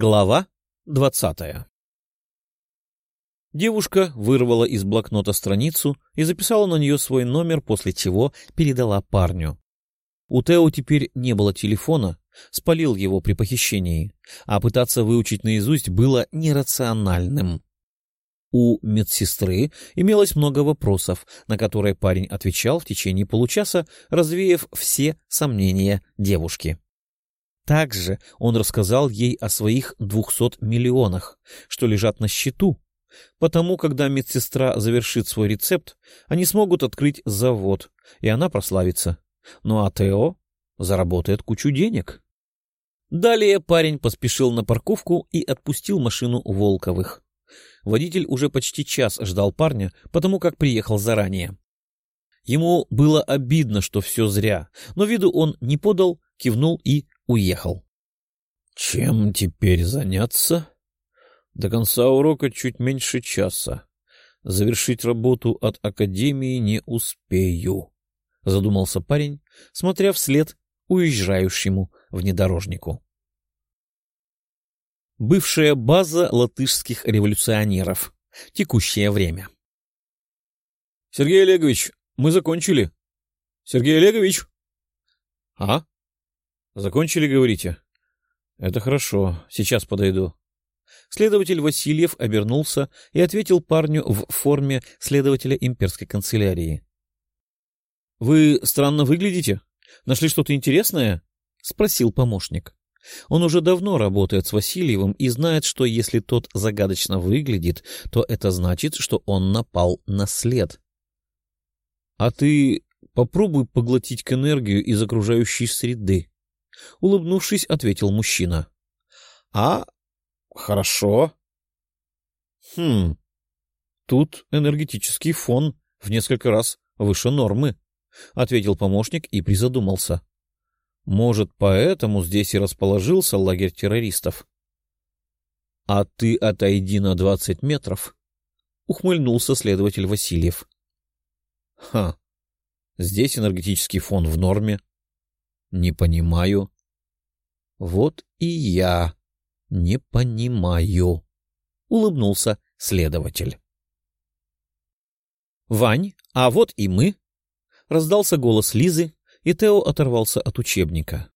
Глава двадцатая Девушка вырвала из блокнота страницу и записала на нее свой номер, после чего передала парню. У Тео теперь не было телефона, спалил его при похищении, а пытаться выучить наизусть было нерациональным. У медсестры имелось много вопросов, на которые парень отвечал в течение получаса, развеяв все сомнения девушки. Также он рассказал ей о своих двухсот миллионах, что лежат на счету. Потому, когда медсестра завершит свой рецепт, они смогут открыть завод, и она прославится. Ну а Тео заработает кучу денег. Далее парень поспешил на парковку и отпустил машину Волковых. Водитель уже почти час ждал парня, потому как приехал заранее. Ему было обидно, что все зря, но виду он не подал, кивнул и уехал. Чем теперь заняться? До конца урока чуть меньше часа. Завершить работу от академии не успею, — задумался парень, смотря вслед уезжающему внедорожнику. Бывшая база латышских революционеров. Текущее время. — Сергей Олегович, мы закончили. — Сергей Олегович? — А? Закончили, говорите? Это хорошо. Сейчас подойду. Следователь Васильев обернулся и ответил парню в форме следователя имперской канцелярии. — Вы странно выглядите? Нашли что-то интересное? — спросил помощник. Он уже давно работает с Васильевым и знает, что если тот загадочно выглядит, то это значит, что он напал на след. — А ты попробуй поглотить к энергию из окружающей среды, — улыбнувшись, ответил мужчина. — А, хорошо. — Хм, тут энергетический фон в несколько раз выше нормы, — ответил помощник и призадумался. — Может, поэтому здесь и расположился лагерь террористов? — А ты отойди на двадцать метров, — ухмыльнулся следователь Васильев. — Ха, здесь энергетический фон в норме. — Не понимаю. — Вот и я не понимаю, — улыбнулся следователь. — Вань, а вот и мы! — раздался голос Лизы, и Тео оторвался от учебника.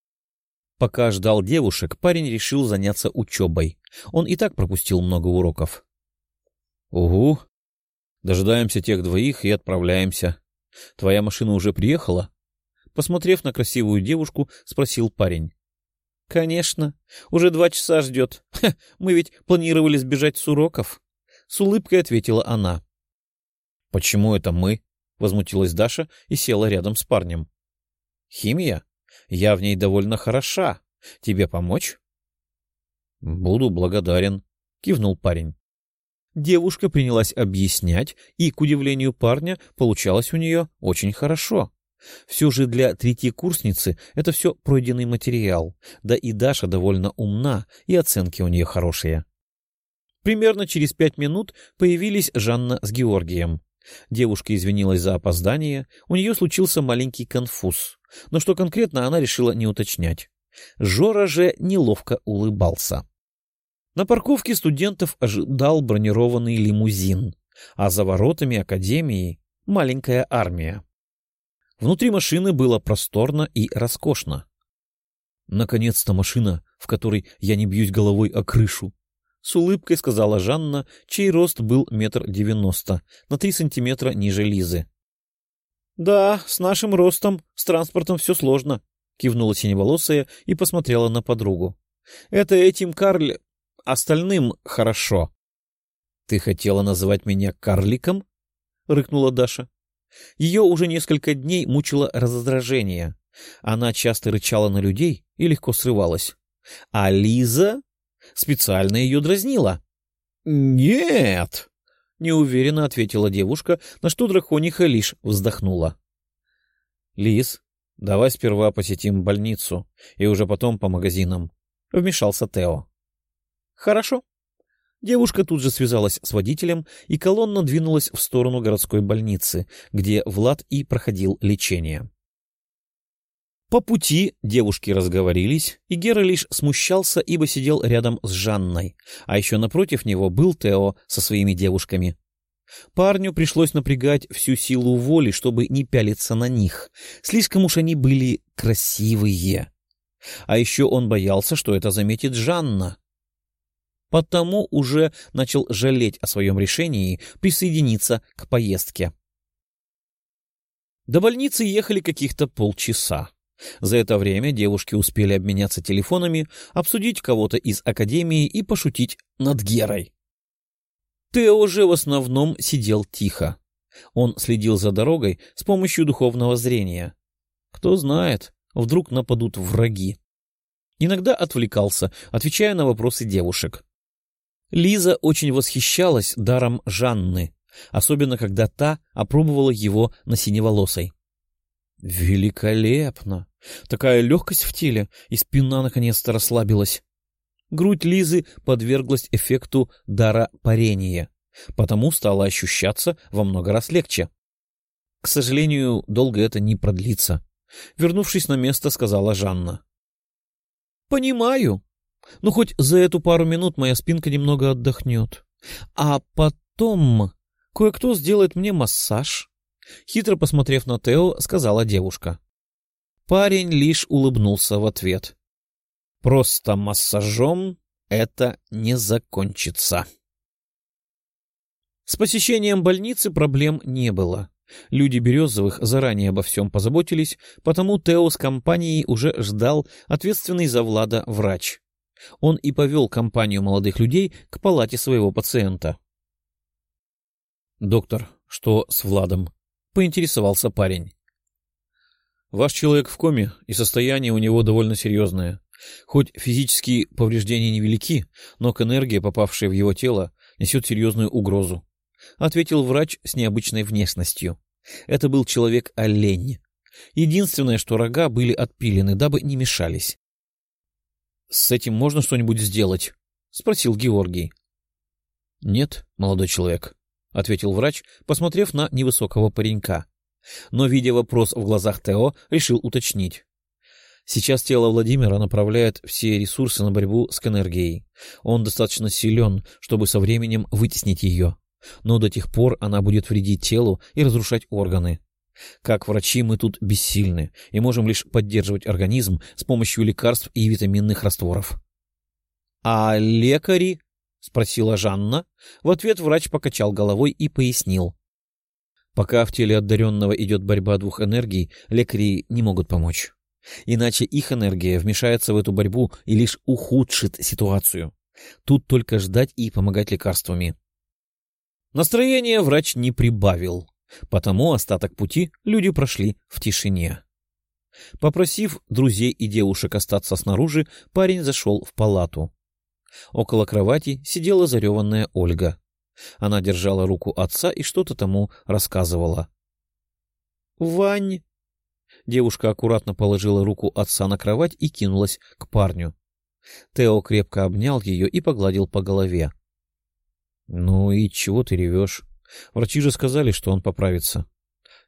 Пока ждал девушек, парень решил заняться учебой. Он и так пропустил много уроков. — Угу. Дожидаемся тех двоих и отправляемся. Твоя машина уже приехала? Посмотрев на красивую девушку, спросил парень. — Конечно. Уже два часа ждет. Ха, мы ведь планировали сбежать с уроков. С улыбкой ответила она. — Почему это мы? — возмутилась Даша и села рядом с парнем. — Химия? Я в ней довольно хороша. Тебе помочь? — Буду благодарен, — кивнул парень. Девушка принялась объяснять, и, к удивлению парня, получалось у нее очень хорошо. Все же для третьекурсницы это все пройденный материал, да и Даша довольно умна, и оценки у нее хорошие. Примерно через пять минут появились Жанна с Георгием. Девушка извинилась за опоздание, у нее случился маленький конфуз, но что конкретно она решила не уточнять. Жора же неловко улыбался. На парковке студентов ожидал бронированный лимузин, а за воротами академии — маленькая армия. Внутри машины было просторно и роскошно. «Наконец-то машина, в которой я не бьюсь головой о крышу», — с улыбкой сказала Жанна, чей рост был метр девяносто, на три сантиметра ниже Лизы. «Да, с нашим ростом, с транспортом все сложно», — кивнула синеволосая и посмотрела на подругу. «Это этим Карль... остальным хорошо». «Ты хотела называть меня карликом?» — рыкнула Даша. Ее уже несколько дней мучило раздражение. Она часто рычала на людей и легко срывалась. А Лиза специально ее дразнила. «Нет!» — неуверенно ответила девушка, на что дракониха лишь вздохнула. «Лиз, давай сперва посетим больницу и уже потом по магазинам», — вмешался Тео. «Хорошо», Девушка тут же связалась с водителем, и колонна двинулась в сторону городской больницы, где Влад и проходил лечение. По пути девушки разговорились, и Гера лишь смущался, ибо сидел рядом с Жанной, а еще напротив него был Тео со своими девушками. Парню пришлось напрягать всю силу воли, чтобы не пялиться на них. Слишком уж они были красивые. А еще он боялся, что это заметит Жанна. Потому уже начал жалеть о своем решении присоединиться к поездке. До больницы ехали каких-то полчаса. За это время девушки успели обменяться телефонами, обсудить кого-то из академии и пошутить над Герой. Тео же в основном сидел тихо. Он следил за дорогой с помощью духовного зрения. Кто знает, вдруг нападут враги. Иногда отвлекался, отвечая на вопросы девушек. Лиза очень восхищалась даром Жанны, особенно когда та опробовала его на синеволосой. Великолепно! Такая легкость в теле, и спина наконец-то расслабилась. Грудь Лизы подверглась эффекту дара парения, потому стала ощущаться во много раз легче. К сожалению, долго это не продлится. Вернувшись на место, сказала Жанна. — Понимаю. Но хоть за эту пару минут моя спинка немного отдохнет. А потом кое-кто сделает мне массаж. Хитро посмотрев на Тео, сказала девушка. Парень лишь улыбнулся в ответ. Просто массажом это не закончится. С посещением больницы проблем не было. Люди Березовых заранее обо всем позаботились, потому Тео с компанией уже ждал ответственный за Влада врач. Он и повел компанию молодых людей к палате своего пациента. «Доктор, что с Владом?» — поинтересовался парень. «Ваш человек в коме, и состояние у него довольно серьезное. Хоть физические повреждения невелики, но к энергии, попавшая в его тело, несет серьезную угрозу», — ответил врач с необычной внешностью. Это был человек-олень. Единственное, что рога были отпилены, дабы не мешались. — С этим можно что-нибудь сделать? — спросил Георгий. — Нет, молодой человек, — ответил врач, посмотрев на невысокого паренька. Но, видя вопрос в глазах Тео, решил уточнить. Сейчас тело Владимира направляет все ресурсы на борьбу с энергией. Он достаточно силен, чтобы со временем вытеснить ее. Но до тех пор она будет вредить телу и разрушать органы. Как врачи мы тут бессильны и можем лишь поддерживать организм с помощью лекарств и витаминных растворов. — А лекари? — спросила Жанна. В ответ врач покачал головой и пояснил. Пока в теле одаренного идет борьба двух энергий, лекари не могут помочь. Иначе их энергия вмешается в эту борьбу и лишь ухудшит ситуацию. Тут только ждать и помогать лекарствами. Настроение врач не прибавил, потому остаток пути люди прошли в тишине. Попросив друзей и девушек остаться снаружи, парень зашел в палату. Около кровати сидела зареванная Ольга. Она держала руку отца и что-то тому рассказывала. «Вань!» Девушка аккуратно положила руку отца на кровать и кинулась к парню. Тео крепко обнял ее и погладил по голове. — Ну и чего ты ревешь? Врачи же сказали, что он поправится.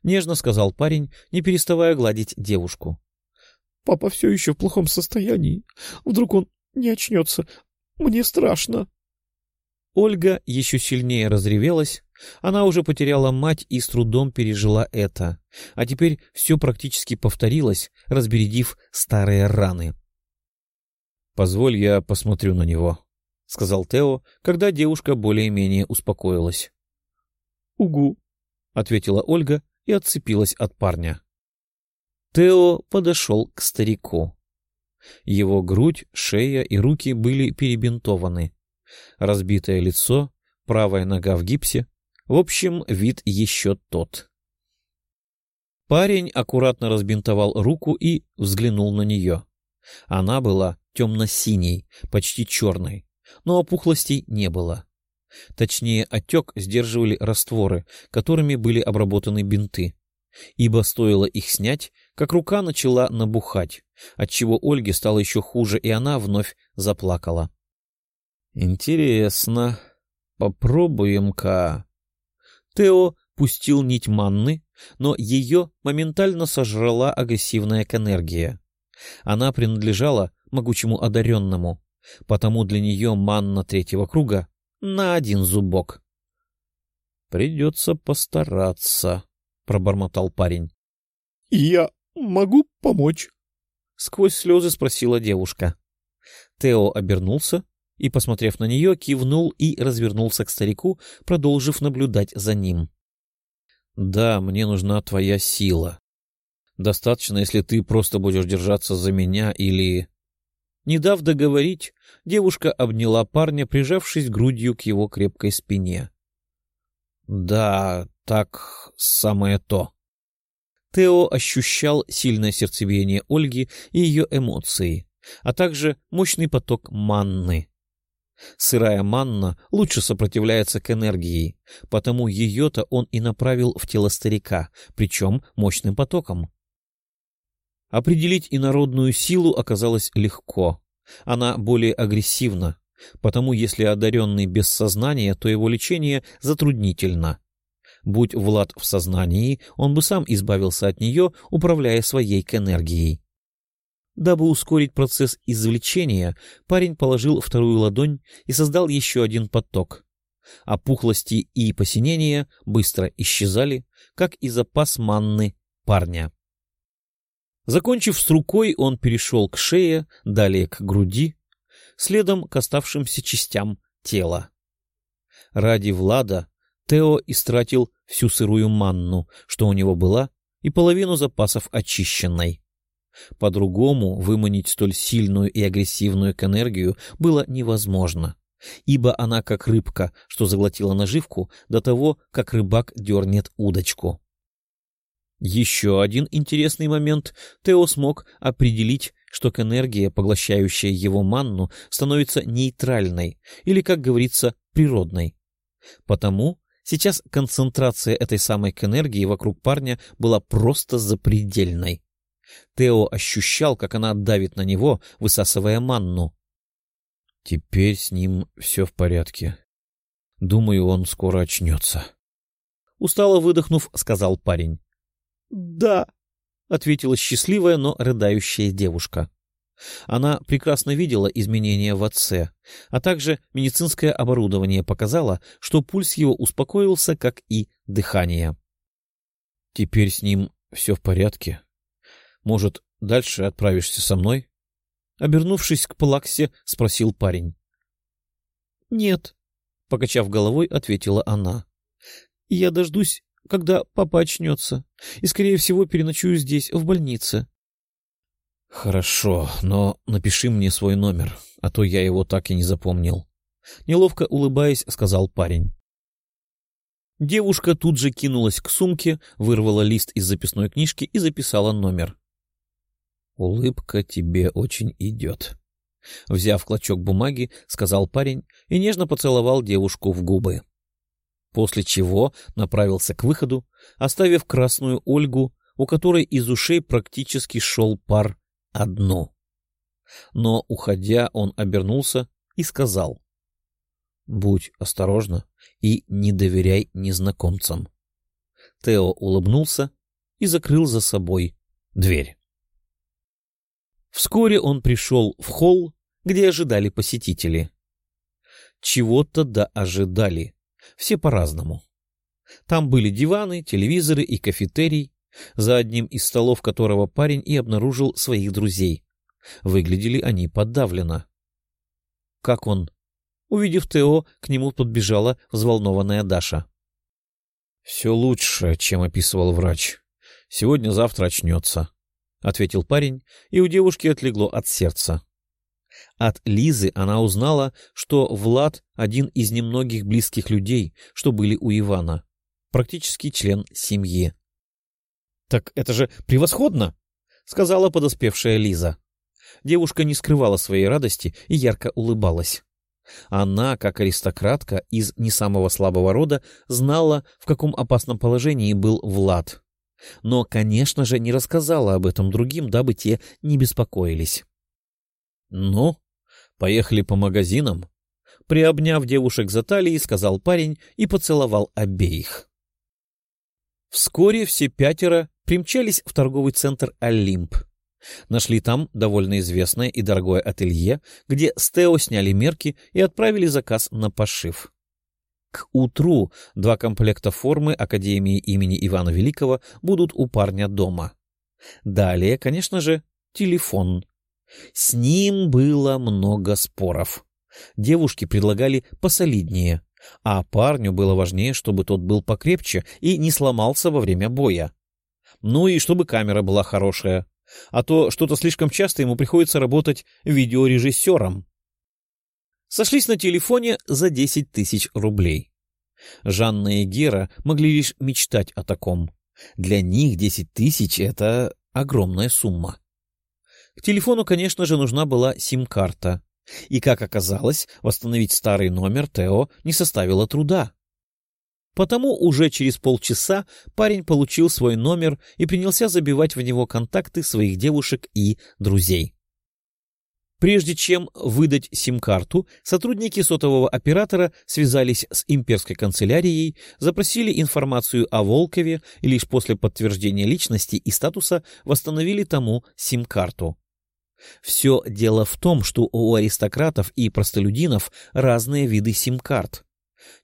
Нежно сказал парень, не переставая гладить девушку. — Папа все еще в плохом состоянии. Вдруг он не очнется. Мне страшно. Ольга еще сильнее разревелась. Она уже потеряла мать и с трудом пережила это. А теперь все практически повторилось, разбередив старые раны. — Позволь, я посмотрю на него, — сказал Тео, когда девушка более-менее успокоилась. — Угу, — ответила Ольга и отцепилась от парня. Тео подошел к старику. Его грудь, шея и руки были перебинтованы. Разбитое лицо, правая нога в гипсе. В общем, вид еще тот. Парень аккуратно разбинтовал руку и взглянул на нее. Она была темно-синей, почти черной, но опухлостей не было. Точнее, отек сдерживали растворы, которыми были обработаны бинты. Ибо стоило их снять, как рука начала набухать, отчего Ольге стало еще хуже, и она вновь заплакала. «Интересно. Попробуем-ка». Тео пустил нить манны, но ее моментально сожрала агрессивная энергия. Она принадлежала могучему одаренному, потому для нее манна третьего круга на один зубок. — Придется постараться, — пробормотал парень. — Я могу помочь? — сквозь слезы спросила девушка. Тео обернулся и, посмотрев на нее, кивнул и развернулся к старику, продолжив наблюдать за ним. — Да, мне нужна твоя сила. Достаточно, если ты просто будешь держаться за меня или... Не дав договорить, девушка обняла парня, прижавшись грудью к его крепкой спине. — Да, так самое то. Тео ощущал сильное сердцебиение Ольги и ее эмоции, а также мощный поток манны. Сырая манна лучше сопротивляется к энергии, потому ее-то он и направил в тело старика, причем мощным потоком. Определить инородную силу оказалось легко. Она более агрессивна, потому если одаренный без сознания, то его лечение затруднительно. Будь Влад в сознании, он бы сам избавился от нее, управляя своей энергией. Дабы ускорить процесс извлечения, парень положил вторую ладонь и создал еще один поток. Опухлости и посинения быстро исчезали, как и запас манны парня. Закончив с рукой, он перешел к шее, далее к груди, следом к оставшимся частям тела. Ради Влада Тео истратил всю сырую манну, что у него была, и половину запасов очищенной. По-другому выманить столь сильную и агрессивную энергию было невозможно, ибо она как рыбка, что заглотила наживку, до того, как рыбак дернет удочку. Еще один интересный момент. Тео смог определить, что энергия, поглощающая его манну, становится нейтральной или, как говорится, природной. Потому сейчас концентрация этой самой энергии вокруг парня была просто запредельной. Тео ощущал, как она давит на него, высасывая манну. Теперь с ним все в порядке. Думаю, он скоро очнется. Устало выдохнув, сказал парень. «Да», — ответила счастливая, но рыдающая девушка. Она прекрасно видела изменения в отце, а также медицинское оборудование показало, что пульс его успокоился, как и дыхание. «Теперь с ним все в порядке. Может, дальше отправишься со мной?» Обернувшись к Плаксе, спросил парень. «Нет», — покачав головой, ответила она. «Я дождусь когда папа очнется, и, скорее всего, переночую здесь, в больнице. — Хорошо, но напиши мне свой номер, а то я его так и не запомнил. Неловко улыбаясь, сказал парень. Девушка тут же кинулась к сумке, вырвала лист из записной книжки и записала номер. — Улыбка тебе очень идет. Взяв клочок бумаги, сказал парень и нежно поцеловал девушку в губы после чего направился к выходу, оставив красную Ольгу, у которой из ушей практически шел пар одну. Но, уходя, он обернулся и сказал, «Будь осторожна и не доверяй незнакомцам». Тео улыбнулся и закрыл за собой дверь. Вскоре он пришел в холл, где ожидали посетители. Чего-то да ожидали. Все по-разному. Там были диваны, телевизоры и кафетерий, за одним из столов которого парень и обнаружил своих друзей. Выглядели они подавленно. «Как он?» Увидев Тео, к нему подбежала взволнованная Даша. «Все лучше, чем описывал врач. Сегодня-завтра очнется», — ответил парень, и у девушки отлегло от сердца. От Лизы она узнала, что Влад — один из немногих близких людей, что были у Ивана. Практически член семьи. — Так это же превосходно! — сказала подоспевшая Лиза. Девушка не скрывала своей радости и ярко улыбалась. Она, как аристократка из не самого слабого рода, знала, в каком опасном положении был Влад. Но, конечно же, не рассказала об этом другим, дабы те не беспокоились. «Ну, поехали по магазинам?» Приобняв девушек за талии, сказал парень и поцеловал обеих. Вскоре все пятеро примчались в торговый центр «Олимп». Нашли там довольно известное и дорогое ателье, где с Тео сняли мерки и отправили заказ на пошив. К утру два комплекта формы Академии имени Ивана Великого будут у парня дома. Далее, конечно же, телефон. С ним было много споров. Девушки предлагали посолиднее, а парню было важнее, чтобы тот был покрепче и не сломался во время боя. Ну и чтобы камера была хорошая, а то что-то слишком часто ему приходится работать видеорежиссером. Сошлись на телефоне за 10 тысяч рублей. Жанна и Гера могли лишь мечтать о таком. Для них 10 тысяч — это огромная сумма. К телефону, конечно же, нужна была сим-карта. И, как оказалось, восстановить старый номер Тео не составило труда. Потому уже через полчаса парень получил свой номер и принялся забивать в него контакты своих девушек и друзей. Прежде чем выдать сим-карту, сотрудники сотового оператора связались с имперской канцелярией, запросили информацию о Волкове и лишь после подтверждения личности и статуса восстановили тому сим-карту. Все дело в том, что у аристократов и простолюдинов разные виды сим-карт.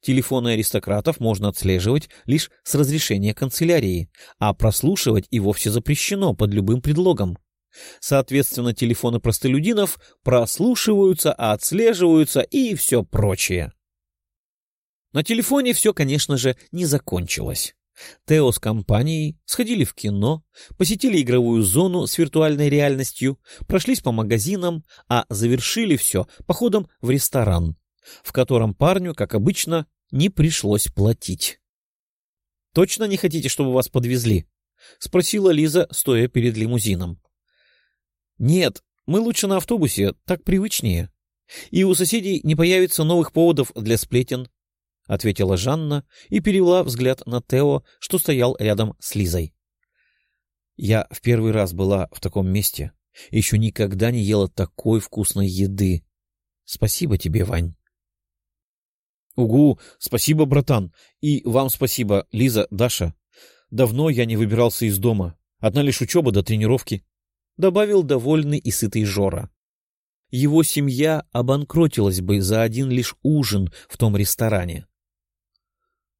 Телефоны аристократов можно отслеживать лишь с разрешения канцелярии, а прослушивать и вовсе запрещено под любым предлогом. Соответственно, телефоны простолюдинов прослушиваются, отслеживаются и все прочее. На телефоне все, конечно же, не закончилось. Тео с компанией сходили в кино, посетили игровую зону с виртуальной реальностью, прошлись по магазинам, а завершили все походом в ресторан, в котором парню, как обычно, не пришлось платить. — Точно не хотите, чтобы вас подвезли? — спросила Лиза, стоя перед лимузином. — Нет, мы лучше на автобусе, так привычнее. И у соседей не появится новых поводов для сплетен, — ответила Жанна и перевела взгляд на Тео, что стоял рядом с Лизой. — Я в первый раз была в таком месте, еще никогда не ела такой вкусной еды. Спасибо тебе, Вань. Угу, спасибо, братан. И вам спасибо, Лиза, Даша. Давно я не выбирался из дома. Одна лишь учеба до тренировки. Добавил довольный и сытый Жора. Его семья обанкротилась бы за один лишь ужин в том ресторане. —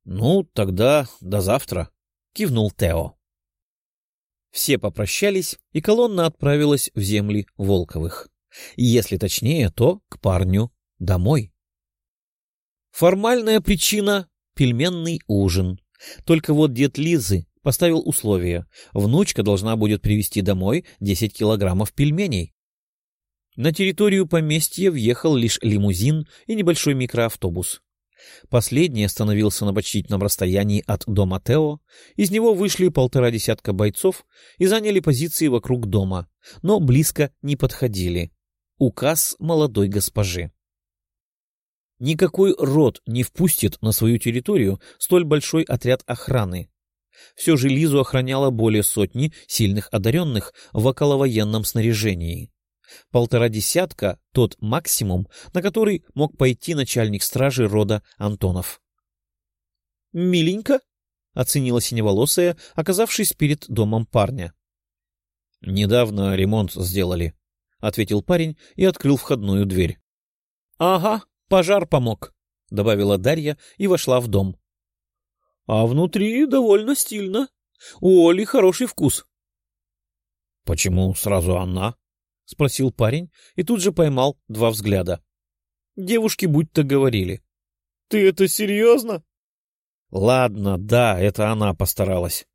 Ну, тогда до завтра, — кивнул Тео. Все попрощались, и колонна отправилась в земли Волковых. Если точнее, то к парню домой. Формальная причина — пельменный ужин. Только вот дед Лизы поставил условие. Внучка должна будет привезти домой 10 килограммов пельменей. На территорию поместья въехал лишь лимузин и небольшой микроавтобус. Последний остановился на почтительном расстоянии от дома Тео, из него вышли полтора десятка бойцов и заняли позиции вокруг дома, но близко не подходили. Указ молодой госпожи. Никакой род не впустит на свою территорию столь большой отряд охраны. Все же Лизу охраняло более сотни сильных одаренных в околовоенном снаряжении. Полтора десятка — тот максимум, на который мог пойти начальник стражи рода Антонов. «Миленько», — оценила синеволосая, оказавшись перед домом парня. «Недавно ремонт сделали», — ответил парень и открыл входную дверь. «Ага, Пожар помог, — добавила Дарья и вошла в дом. — А внутри довольно стильно. У Оли хороший вкус. — Почему сразу она? — спросил парень и тут же поймал два взгляда. Девушки будто говорили. — Ты это серьезно? — Ладно, да, это она постаралась.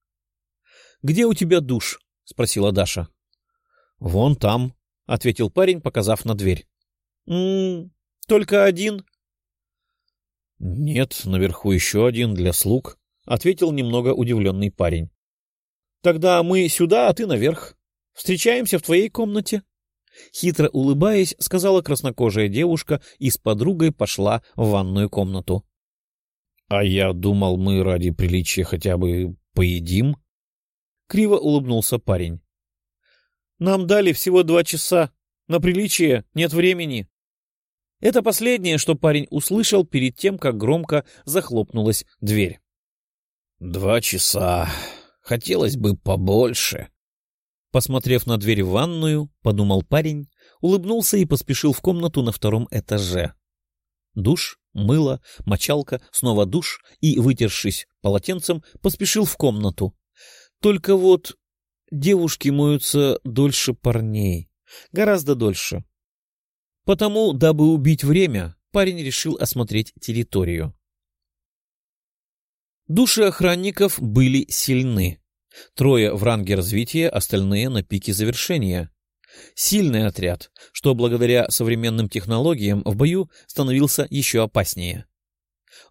— Где у тебя душ? — спросила Даша. — Вон там, — ответил парень, показав на дверь. — М только один? — Нет, наверху еще один для слуг, — ответил немного удивленный парень. — Тогда мы сюда, а ты наверх. Встречаемся в твоей комнате. Хитро улыбаясь, сказала краснокожая девушка и с подругой пошла в ванную комнату. — А я думал, мы ради приличия хотя бы поедим. Криво улыбнулся парень. — Нам дали всего два часа. На приличие нет времени. Это последнее, что парень услышал перед тем, как громко захлопнулась дверь. — Два часа. Хотелось бы побольше. Посмотрев на дверь в ванную, подумал парень, улыбнулся и поспешил в комнату на втором этаже. Душ, мыло, мочалка, снова душ и, вытершись полотенцем, поспешил в комнату. Только вот девушки моются дольше парней. Гораздо дольше. Потому, дабы убить время, парень решил осмотреть территорию. Души охранников были сильны. Трое в ранге развития, остальные на пике завершения. Сильный отряд, что благодаря современным технологиям в бою становился еще опаснее.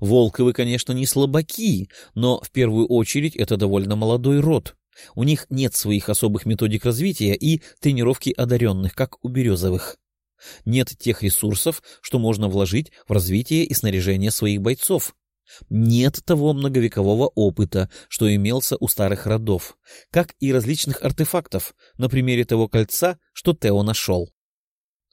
Волковы, конечно, не слабаки, но в первую очередь это довольно молодой род. У них нет своих особых методик развития и тренировки одаренных, как у березовых. Нет тех ресурсов, что можно вложить в развитие и снаряжение своих бойцов. Нет того многовекового опыта, что имелся у старых родов, как и различных артефактов, на примере того кольца, что Тео нашел.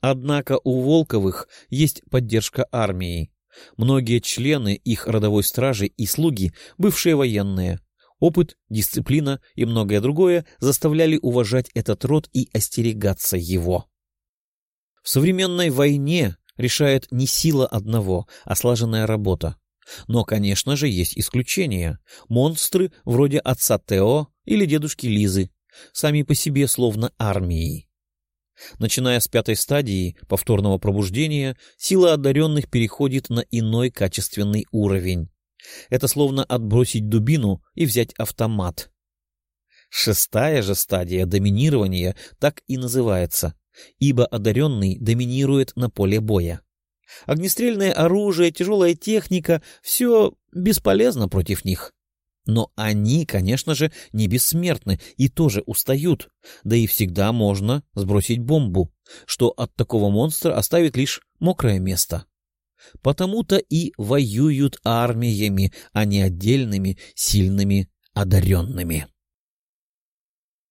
Однако у Волковых есть поддержка армии. Многие члены их родовой стражи и слуги, бывшие военные, опыт, дисциплина и многое другое заставляли уважать этот род и остерегаться его. В современной войне решает не сила одного, а слаженная работа. Но, конечно же, есть исключения. Монстры вроде отца Тео или дедушки Лизы, сами по себе словно армии. Начиная с пятой стадии повторного пробуждения, сила одаренных переходит на иной качественный уровень. Это словно отбросить дубину и взять автомат. Шестая же стадия доминирования так и называется, ибо одаренный доминирует на поле боя. Огнестрельное оружие, тяжелая техника — все бесполезно против них. Но они, конечно же, не бессмертны и тоже устают, да и всегда можно сбросить бомбу, что от такого монстра оставит лишь мокрое место. Потому-то и воюют армиями, а не отдельными сильными одаренными.